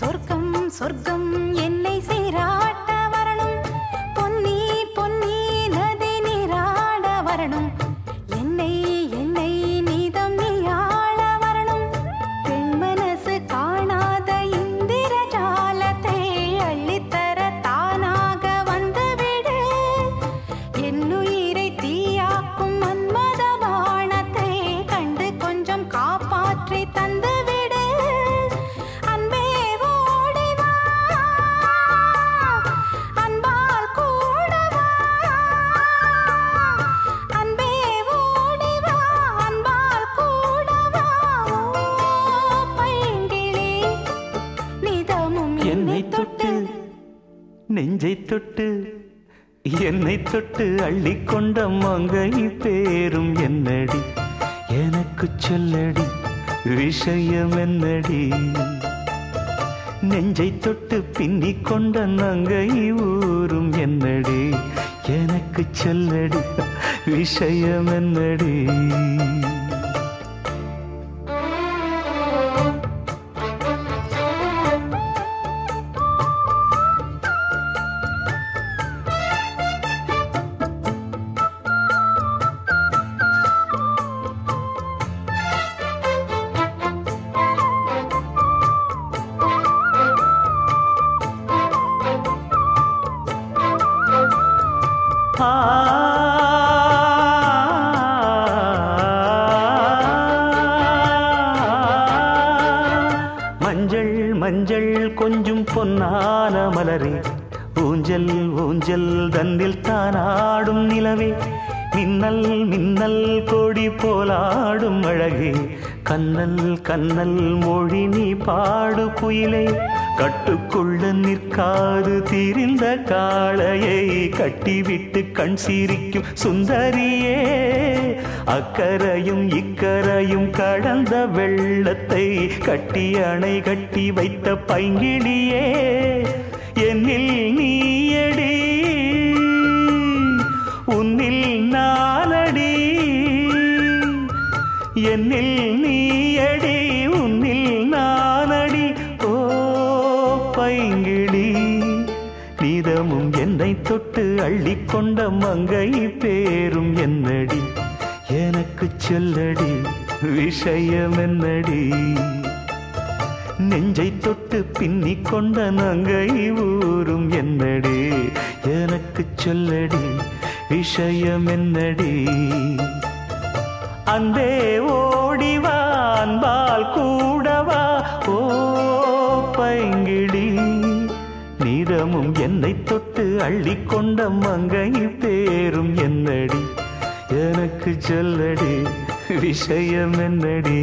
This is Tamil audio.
சொர்க்கம் சொர்க்கம் என்னை செய் நெஞ்சை தொட்டு என்னை தொட்டு அள்ளி கொண்ட மங்கை பேரும் என்னடி? எனக்கு சொல்லடி விஷயம் என்னடி? நெஞ்சை தொட்டு பின்னி கொண்ட நங்கை ஊரும் என்னடி? எனக்கு சொல்லடி விஷயம் என்னடி? மஞ்சள் மஞ்சள் கொஞ்சம் பொன்னான மலரே. ஊஞ்சல் ஊஞ்சல் தன்னில் தானாடும் நிலவே. மின்னல் மின்னல் கொடி போலாடும் அழகே. கண்ணல் கண்ணல் மொழி நீ பாடு குயிலை கட்டுக்குள்ள நிற்காது திரிந்த காளையை கட்டிவிட்டு கண் சிரிக்கும் சுந்தரியே. அக்கரையும் இக்கரையும் கடந்த வெள்ளத்தை கட்டி அணை கட்டி வைத்த பைங்கிழியே என்னில் நீ என்னில் நீயடி உன்னில் நானடி. ஓ பைங்கிடி நீதமும் என்னை தொட்டு அள்ளிக்கொண்ட மங்கை பேரும் என்னடி. எனக்கு சொல்லடி விஷயம் என்னடி நெஞ்சை தொட்டு பின்னி கொண்ட நங்கை ஊரும் என்னடி. எனக்கு சொல்லடி விஷயம் என்னடி அந்தே ஓடிவா அன்பால் கூடவா? ஓ பைங்கிடி நீரமும் என்னை தொட்டு அள்ளி கொண்ட மங்கை பேரும் என்னடி? எனக்கு சொல்லடி விஷயம் என்னடி